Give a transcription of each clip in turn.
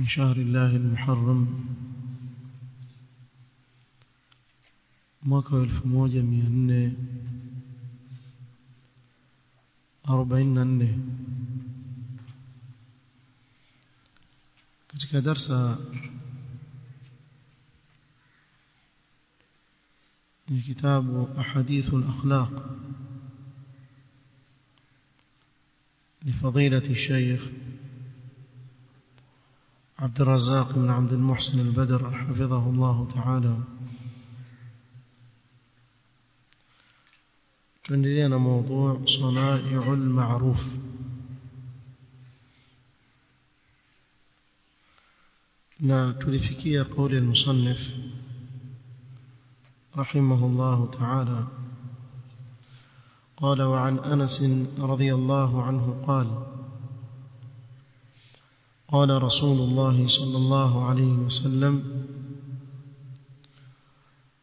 من شهر الله المحرم. مكه الف موجة من أربعين أني كتك درس الكتاب أحاديث الأخلاق لفضيلة الشيخ عبد الرزاق بن عبد المحسن البدر حفظه الله تعالى عندنا موضوع صنائع المعروف na tulifikia kauli al-musannif rahimahullahu ta'ala qala wa an Anas radhiyallahu anhu qala قال رسول الله صلى الله عليه وسلم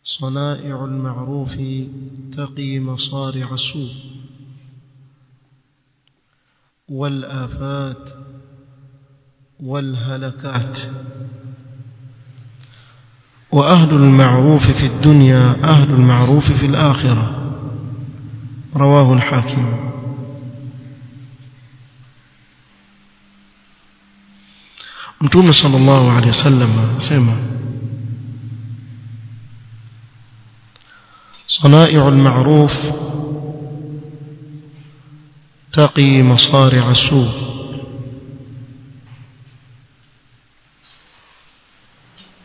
صنائع المعروف تقي مصارع السوء والآفات والهلكات. وأهل المعروف في الدنيا أهل المعروف في الآخرة. رواه الحاكم. mtume sallallahu alaihi wasallam sema صنائع المعروف تقي مصارع السوء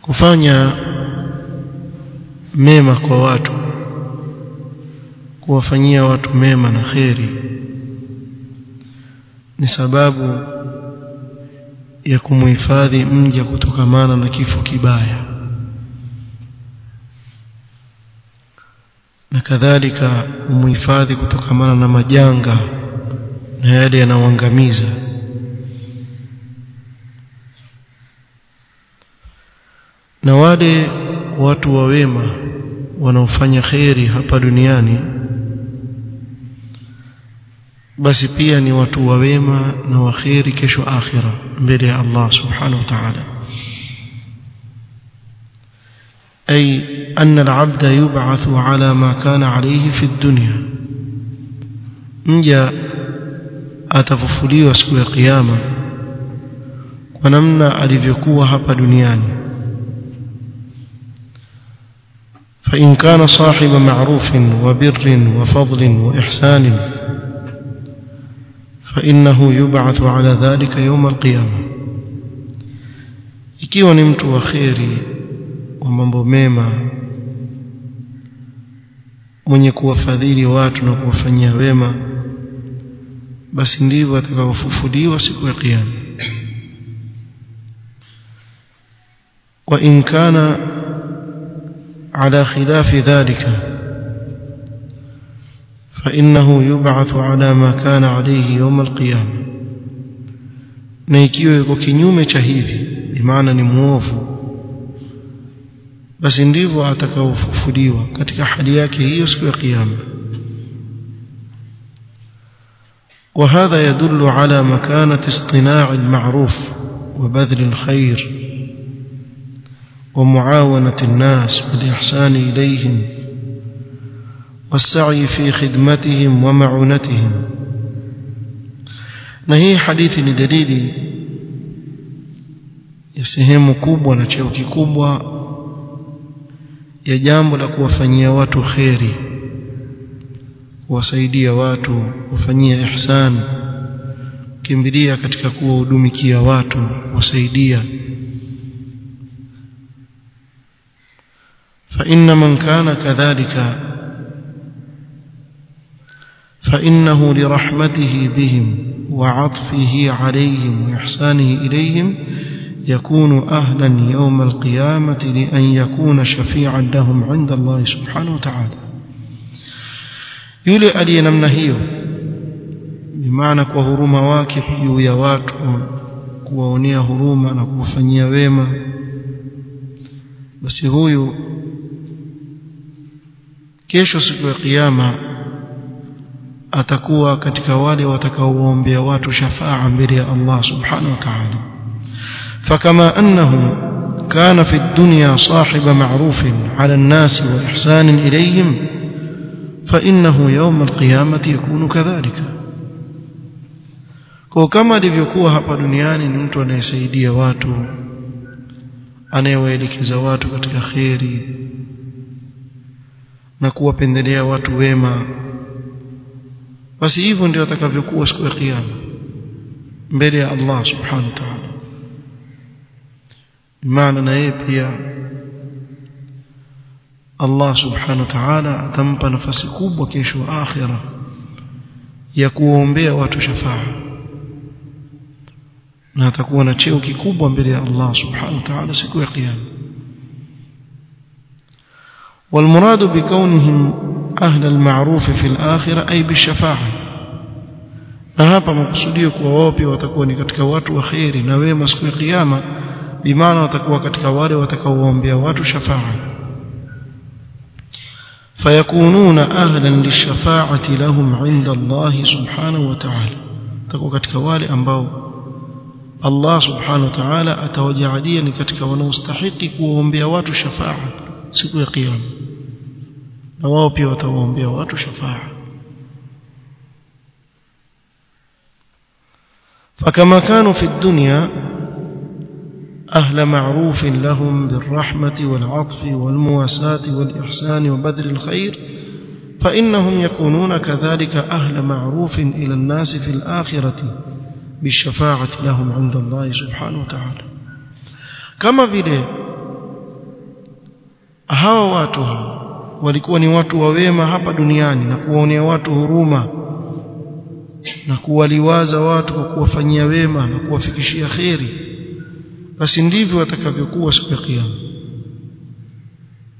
kufanya mema kwa watu kuwafanyia watu mema na kheri ni sababu ya kumhifadhi mja kutokamana na kifo kibaya. Na kadhalika kumhifadhi kutokamana na majanga na yale yanayoangamiza. Na wale watu wawema wanaofanya kheri hapa duniani basi pia ni watu wawema na waheri kesho akhira mbele ya Allah subhanahu wa ta'ala أي أن العبد يبعث على ما كان عليه في الدنيا نجا atafufuliwa siku ya kiyama kwa namna alivyokuwa hapa duniani فإن كان صاحب معروف وبر وفضل وإحسان فإنه يبعث على ذلك يوم القيامة ikiwa ni mtu wa kheri wa mambo mema mwenye kuwafadhili watu na kuwafanyia wema basi ndivyo atakavyofufuliwa siku ya kiyama wa in kana ala khilafi dhalika فإنه يبعث على ما كان عليه يوم القيامة na ikiwa yuko kinyume cha hivi bimaana ni muovu basi ndivyo atakaofufuliwa katika hali yake hiyo siku ya kiyama وهذا يدل على مكانة اصطناع المعروف وبذل الخير ومعاونة الناس والإحسان إليهم والسعي في خدمتهم ومعونتهم na hii hadithi ni dalili ya sehemu kubwa na cheo kikubwa ya jambo la kuwafanyia watu kheri kuwasaidia watu kufanyia ihsan kimbilia katika kuwahudumikia watu wasaidia فإن من كان كذلك فإنه لرحمته بهم وعطفه عليهم وإحسانه إليهم يكون أهلا يوم القيامة لأن يكون شفيعا لهم عند الله سبحانه وتعالى. يولي علي نمنهي بمعنى كهرومة واكف يويا kuwaonea huruma na kuwafanyia wema basi huyu kesho siku ya kiama atakuwa katika wale watakaoombea watu shafaa mbele ya Allah subhanahu wa ta'ala. Kana fi dunya sahiba ma'rufin 'ala an-nas wa ihsanin ilayhim fa innahu yawm al-qiyamati yakunu kadhalika. Kwa kama alivyokuwa hapa duniani ni mtu anayesaidia watu anayewaelekeza watu katika kheri na kuwapendelea watu wema basi hivyo ndio atakavyokuwa siku ya kiyama mbele ya Allah subhanahu wa ta'ala maana na yeye pia Allah subhanahu wa ta'ala atampa nafasi kubwa kesho akhira ya kuombea watu shafaa na atakuwa na cheo kikubwa mbele ya Allah subhanahu wa ta'ala siku ya kiyama والمراد بكونهم أهل المعروف في الآخرة أي بالشفاعة na hapa makusudio kuwa wao pia watakuwa ni katika watu wa kheri na wema siku ya kiyama bimaana watakuwa katika wale watakaoombea watu shafaa fayakununa ahlan lishafaati lahum inda Allah subhanahu wa ta'ala watakuwa katika wale ambao Allah subhanahu wa ta'ala atawajaalia ni katika wanaostahili kuwaombea watu shafaa siku ya kiyama na wao pia watawaombea watu shafaa فكما كانوا في الدنيا أهل معروف لهم بالرحمة والعطف والمواساة والإحسان وبذل الخير فإنهم يكونون كذلك أهل معروف إلى الناس في الآخرة بالشفاعة لهم عند الله سبحانه وتعالى. كما vile hawa watu hawa walikuwa ni watu wawema hapa duniani na na kuwaliwaza watu kwa kuwafanyia wema na kuwafikishia kheri basi ndivyo watakavyokuwa siku ya kiyama.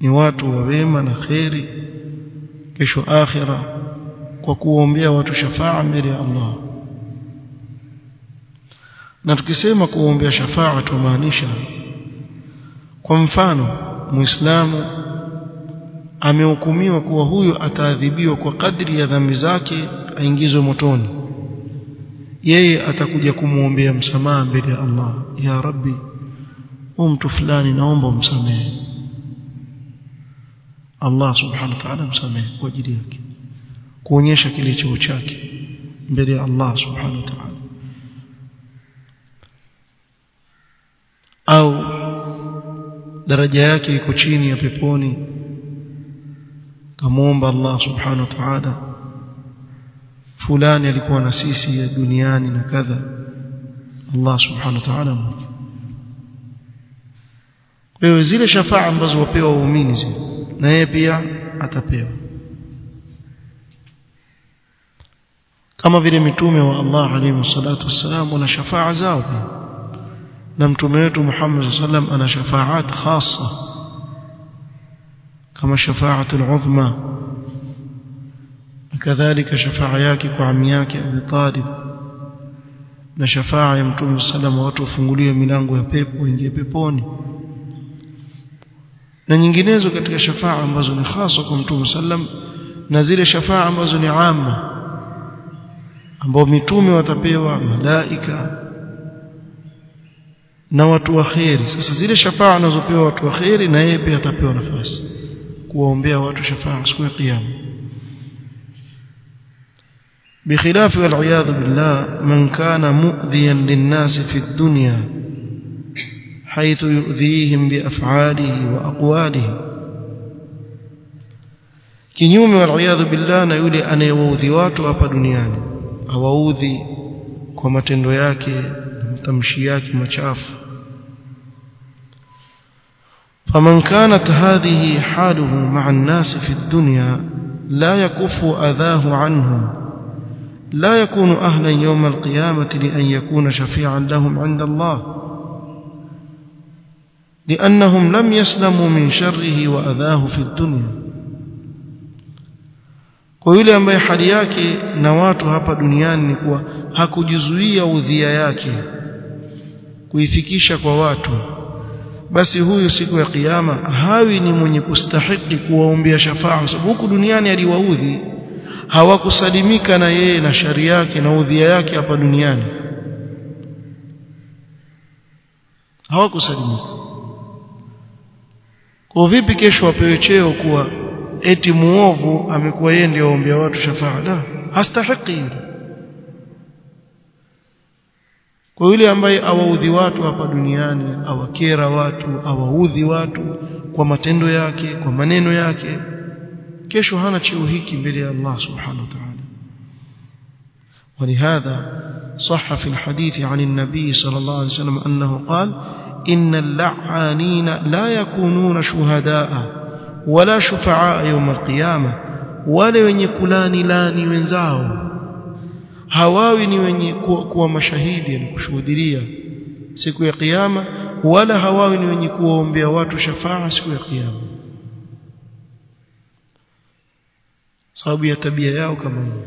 Ni watu wa wema na kheri kesho akhira kwa kuombea watu shafaa mbele ya Allah. Na tukisema kuombea shafaa tumaanisha kwa mfano muislamu amehukumiwa kuwa huyo ataadhibiwa kwa kadri ya dhambi zake aingizwe motoni yeye atakuja kumwombea msamaha mbele ya Allah. Ya rabbi mtu fulani naomba umsamehe. Allah subhanahu wa ta'ala msamehe kwa ajili yake kuonyesha kile cheo chake mbele ya Allah subhanahu wa ta'ala. Au daraja yake iko chini ya peponi kamwomba Allah subhanahu wa ta'ala fulani alikuwa na sisi ya duniani na kadha Allah subhanahu wa ta'ala kwa hiyo zile shafaa ambazo wapewa waumini zile na yeye pia atapewa kama vile mitume wa Allah alayhi salatu wassalam wana shafaa zao pia na mtume wetu Muhammad sallam ana shafaat khassa kama shafaatul uzma kadhalika shafaa yake kwa ami yake Abi na shafaa ya mtume sallallahu watu wafunguliwe milango ya pepo ingie peponi. Na nyinginezo katika shafaa ambazo ni hasa kwa mtume sallam na zile shafaa ambazo ni amma ambao mitume watapewa malaika na watu wa kheri. Sasa zile shafaa anazopewa watu wa kheri na yeye pia atapewa nafasi kuwaombea watu shafaa siku ya kiyama بخلاف والعياذ بالله من كان مؤذيا للناس في الدنيا حيث يؤذيهم بأفعاله وأقواله. kinyume waliyadhu billah na yule anayewaudhi watu hapa duniani awaudhi kwa matendo yake matamshi yake machafu فمن كانت هذه حاله مع الناس في الدنيا لا يكف أذاه عنهم. لا يكون أهلا يوم القيامة لأن يكون شفيعا لهم عند الله لأنهم لم يسلموا من شره وأذاه في الدنيا kwa yule ambaye hali yake na watu hapa duniani ni kuwa hakujizuia udhia yake kuifikisha kwa watu basi huyu siku ya kiyama hawi ni mwenye kustahiki kuwaombea shafaa sababu huku duniani aliwaudhi hawakusalimika na yeye na shari yake na udhia yake hapa duniani. Hawakusalimika. Kwa vipi kesho wapewe cheo kuwa eti muovu amekuwa yeye ndio aombea watu shafaa? La hastahiki. Kwa yule ambaye awaudhi watu hapa duniani awakera watu awaudhi watu kwa matendo yake kwa maneno yake kesho hana cheo hiki mbele ya Allah subhanahu wa ta'ala ولهذا صح في الحديث عن النبي صلى الله عليه وسلم أنه قال إن اللعانين لا يكونون شهداء ولا شفعاء يوم القيامة ولا wenye kulani lani wenzao hawawi ni wenye kuwa mashahidi yani kushuhudia siku ya kiyama wala hawawi ni wenye kuwaombea watu shafaa siku ya kiyama sababu ya tabia yao kama hiyo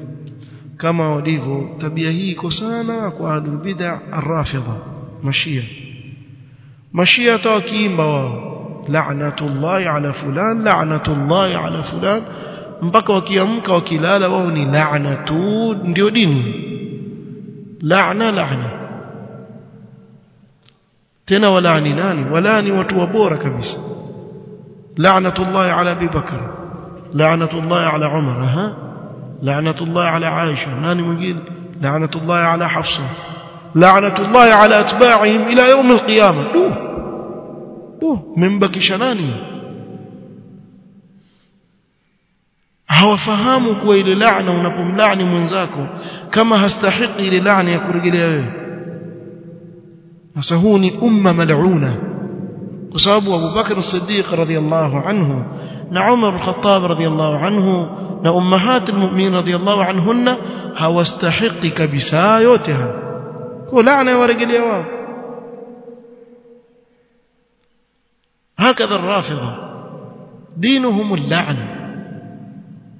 kama walivyo tabia hii iko sana kwa ahlul bid'a ar-rafidha mashia mashia hata wakiimba wao la'natullahi ala fulan la'natullahi ala fulan mpaka wakiamka wakilala wao ni laana tu ndio dini laana laana tena walaani nani walaani watu wa bora kabisa la'natullahi ala لعنة الله على عمر ها؟ لعنة الله على عائشة. ناني مجيل لعنة الله على حفصة. لعنة الله على أتباعهم إلى يوم القيامة. بوه بوه من بك شناني هو فهموا كوي للعنة ونقوم لعن منزاكو. كما هستحقي للعنة يقول كرجل إيه نسهوني أمة ملعونة. وسابوا أبو بكر الصديق رضي الله عنه. نعمر الخطاب رضي الله عنه نأمهات المؤمنين رضي الله عنهن ها واستحقك بسايوتها. ولعنة ورق اليواب. هكذا الرافضة. دينهم اللعنة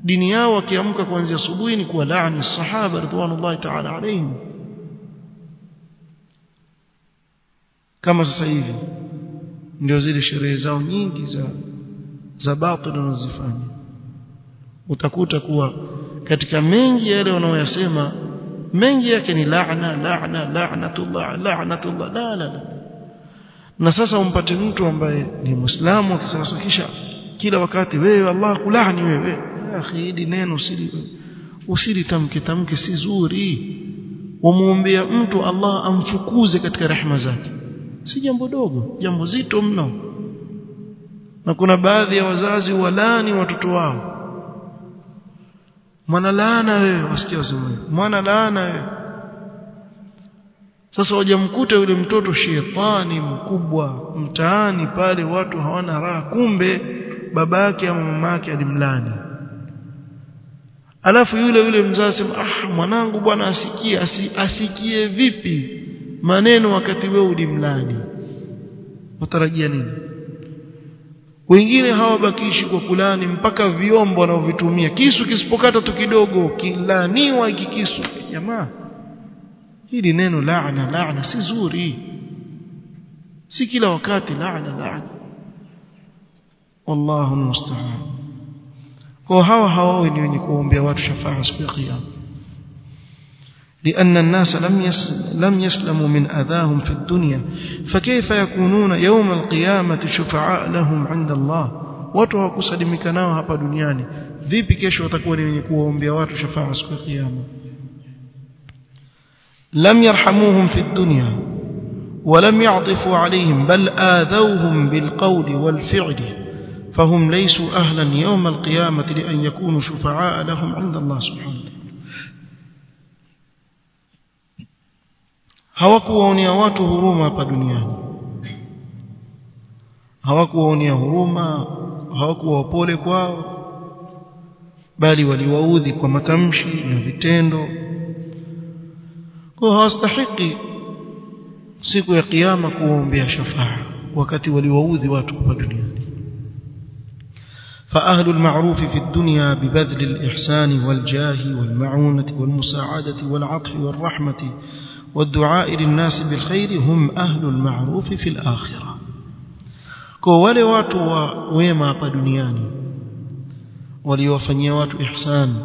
دنيا وكيامك كونزي صبوينك ولعن الصحابة رضوان الله تعالى عليهم. كما سيدي ndio zile sherehe zao za batili wanazifanya. Utakuta kuwa katika mengi yale wanaoyasema mengi yake ni laana laana laanatullah laanatullah la la na sasa umpate mtu ambaye ni muislamu akisasikisha kila wakati wewe Allah kulani wewe. Akhi hili neno usili usili tamke tamke si zuri. Umuombea mtu Allah amfukuze katika rehema zake. Si jambo dogo jambo zito mno na kuna baadhi ya wazazi walani watoto wao. Mwana laana wewe wasikia wasemaje mwana laana wewe. Sasa wajamkuta yule mtoto shetani mkubwa mtaani pale watu hawana raha kumbe baba yake ama mama yake alimlani alafu yule yule mzazi ah mwanangu bwana asikie asi, asikie vipi maneno wakati wewe ulimlani watarajia nini wengine hawabakishi kwa kulani mpaka vyombo wanaovitumia. Kisu kisipokata tu kidogo kilaniwa hiki kisu. Jamaa hili neno laana laana si zuri. Si kila wakati laana laana. Wallahu musta'an kwa hawa hawawe ni wenye kuombea watu shafaa siku ya kiyama لأن الناس لم لم يسلموا من أذاهم في الدنيا. فكيف يكونون يوم القيامة شفعاء لهم عند الله؟ Watu hawakusalimika nao hapa duniani. Vipi kesho watakuwa ni wenye kuwaombea watu shafaa siku ya kiyama? Lam yarhamuhum fi dunya ولم يعطفوا عليهم بل آذوهم بالقول والفعل فهم ليسوا أهلا يوم القيامة لأن يكونوا شفعاء لهم عند الله سبحانه hawakuwaonea watu huruma hapa duniani hawakuwaonea huruma hawakuwa wapole kwao bali waliwaudhi kwa matamshi na vitendo kwa hawastahiki siku ya kiyama kuombea shafaa wakati waliwaudhi watu hapa duniani فأهل المعروف في الدنيا ببذل الإحسان والجاه والمعونة والمساعدة والعطف والرحمة والدعاء للناس بالخير هم أهل المعروف في الآخرة kwa wale watu wa wema hapa duniani waliowafanyia watu ihsan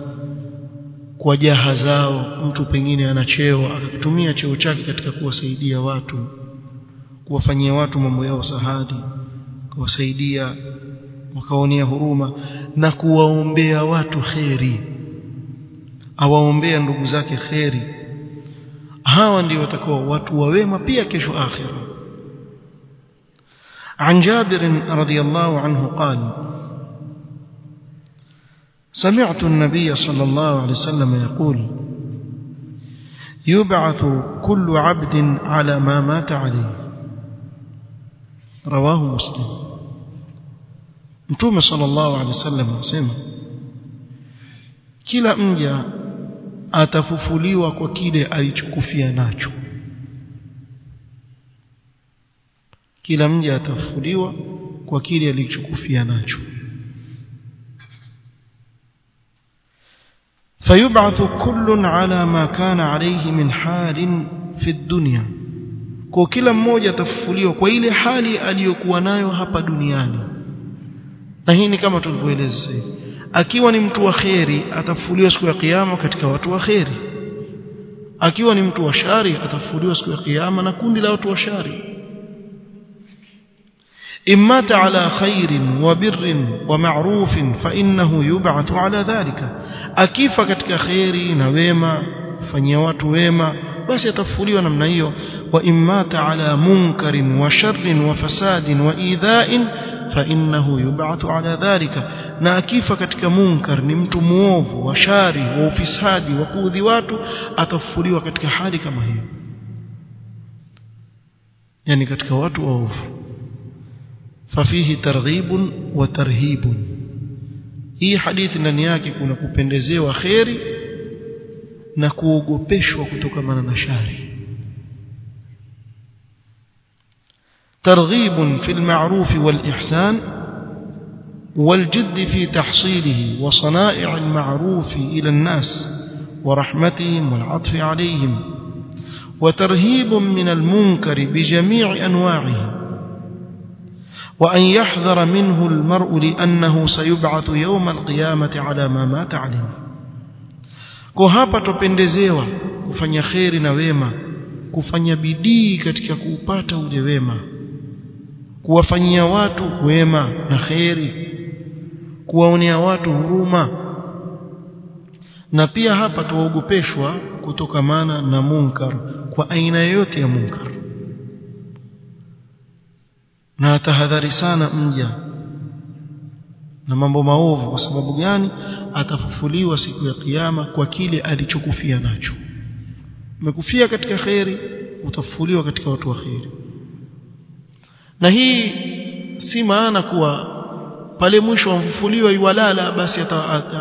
kwa jaha zao mtu pengine ana cheo akakitumia cheo chake katika kuwasaidia watu kuwafanyia watu mambo yao sahadi kuwasaidia wakaonea huruma na kuwaombea watu kheri awaombea ndugu zake kheri Hawa ndio watakuwa watu wawema pia kesho akhira عن جابر رضي الله عنه قال سمعت النبي صلى الله عليه وسلم يقول يبعث كل عبد على ما مات عليه. رواه مسلم. متوم صلى الله عليه وسلم asema kila mja atafufuliwa kwa kile alichokufia nacho kila mja atafufuliwa kwa kile alichokufia nacho فيبعث كل على ما كان عليه من حال في الدنيا kwa kila mmoja atafufuliwa kwa ile hali aliyokuwa nayo hapa duniani na hii ni kama tulivyoeleza akiwa ni mtu wa kheri atafufuliwa siku ya kiyama katika watu wa kheri akiwa ni mtu wa shari atafufuliwa siku ya kiyama na kundi la watu wa shari إمات على خير وبر ومعروف فإنه يبعث على ذلك أكيف كتك خير نويما فنيوات ويما basi atafufuliwa namna hiyo. Wa imata ala munkarin wa sharrin wa fasadin wa idhain fa innahu yub'athu ala dhalika. Na akifa katika munkar ni mtu muovu wa shari wa ufisadi wa kuudhi watu atafufuliwa katika hali kama hiyo. Yani katika watu waovu. Fafihi targhibun wa tarhibun. Hii hadithi ndani yake kuna kupendezewa kheri na kuogopeshwa kutokana na shari ترغيب في المعروف والإحسان والجد في تحصيله وصنائع المعروف إلى الناس ورحمتهم والعطف عليهم وترهيب من المنكر بجميع أنواعه وأن يحذر منه المرء لأنه سيبعث يوم القيامة على ما مات عليه kwa hapa tupendezewa kufanya kheri na wema kufanya bidii katika kuupata ule wema kuwafanyia watu wema na kheri kuwaonea watu huruma. Na pia hapa tuwaogopeshwa kutokamana na munkar kwa aina yoyote ya munkar. Na tahadhari sana mja na mambo maovu kwa sababu gani? Atafufuliwa siku ya kiyama kwa kile alichokufia nacho. Umekufia katika khairi utafufuliwa katika watu wa khairi na hii si maana kuwa pale mwisho amfufuliwa yualala basi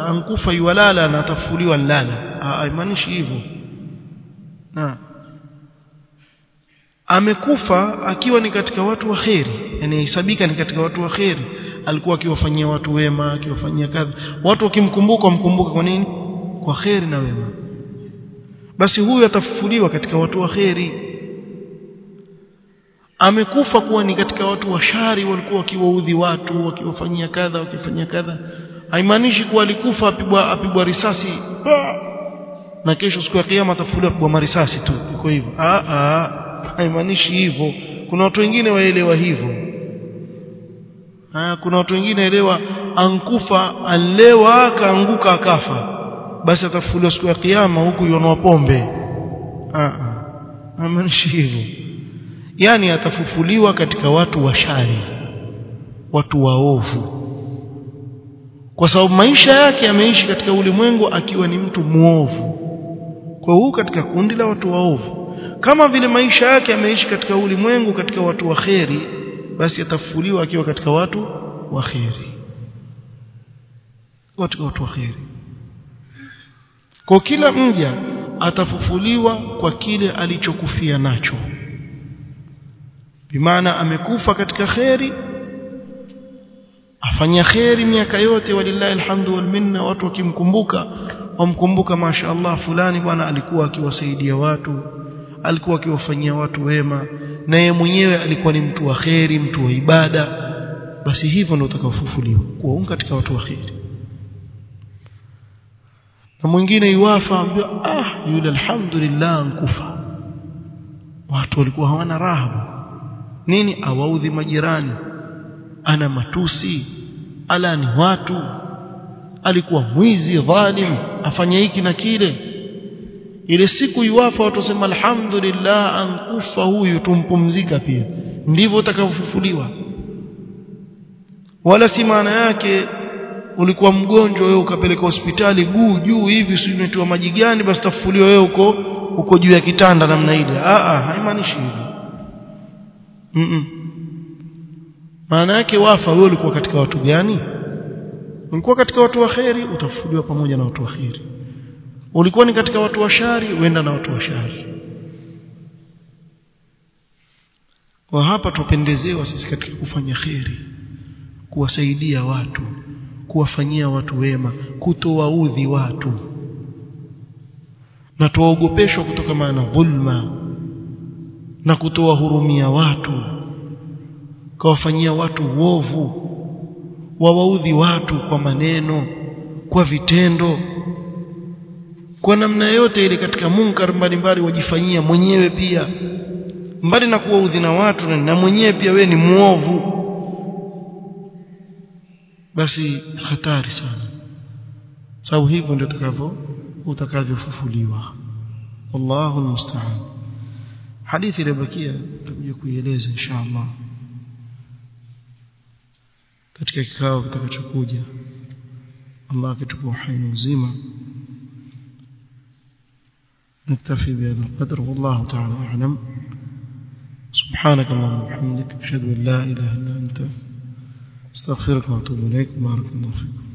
ankufa yualala na atafufuliwa lala haimaanishi hivyo. Na amekufa akiwa ni katika watu wa khairi yani ni katika watu wa kheri alikuwa akiwafanyia watu wema akiwafanyia kadha watu wakimkumbuka wamkumbuka kwa nini? Kwa kheri na wema. Basi huyu atafufuliwa katika watu wa kheri. Amekufa kuwa ni katika watu wa shari walikuwa wakiwaudhi watu wakiwafanyia kadha wakifanyia kadha. Haimaanishi kuwa alikufa apigwa apigwa risasi. Na kesho siku ya kiyama atafufuliwa apigwa marisasi tu. Iko hivyo. A a haimaanishi hivyo. Kuna watu wengine waelewa hivyo kuna watu wengine elewa ankufa alewa akaanguka akafa. Basi atafufuliwa siku ya kiyama huku yonwa pombe. Hivyo. Yani atafufuliwa katika watu wa shari watu waovu kwa sababu maisha yake ameishi katika ulimwengu akiwa ni mtu muovu kwa huu katika kundi la watu waovu kama vile maisha yake ameishi katika ulimwengu katika watu wa kheri basi atafufuliwa akiwa katika watu wa watu watu wa kheri. Kwa kila mja atafufuliwa kwa kile alichokufia nacho. Bimaana amekufa katika kheri afanya kheri miaka yote walillahi alhamdu wal minna watu wakimkumbuka wamkumbuka mashaallah fulani bwana alikuwa akiwasaidia watu alikuwa akiwafanyia watu wema na yeye mwenyewe alikuwa ni mtu wa kheri mtu wa ibada. Basi hivyo ndio utakaofufuliwa kuwa katika watu wa kheri. Na mwingine iwafa ambiwa ah yule alhamdulillah nkufa. Watu walikuwa hawana rahabu nini? Awaudhi majirani. Ana matusi. Ala ni watu. Alikuwa mwizi dhalim. Afanye hiki na kile ile siku iwafa watu wasema alhamdulillah ankufa huyu tumpumzika pia. Ndivyo utakavyofufuliwa. Wala si maana yake ulikuwa mgonjwa wewe ukapeleka hospitali guu juu hivi si umetoa maji gani basi tafufuliwa wewe uko uko juu ya kitanda namna ile. A a haimaanishi hivyo. Mm -mm. maana yake wafa wewe ulikuwa katika watu gani? Ulikuwa katika watu wa kheri utafufuliwa pamoja na watu wa kheri ulikuwa ni katika watu wa shari uenda na watu wa shari. Kwa hapa tupendezewa sisi katika kufanya kheri kuwasaidia watu kuwafanyia watu wema kutowaudhi watu. Na tuwaogopeshwa kutoka maana dhulma na kutowahurumia watu kawafanyia watu uovu wawaudhi watu kwa maneno kwa vitendo kwa namna yote ile katika munkar mbalimbali wajifanyia mwenyewe pia. Mbali na kuwaudhi na watu na mwenyewe pia we ni muovu basi hatari sana. Sababu hivyo ndio utakavyo utakavyofufuliwa. Wallahu almusta'an. Hadithi iliyobakia tutakuja kuieleza inshallah. Katika kikao kitakachokuja Allah akitupa uhai uzima نكتفي بهذا القدر والله تعالى أعلم. سبحانك اللهم وبحمدك أشهد أن لا إله إلا أنت أستغفرك وأتوب إليك. بارك الله فيكم.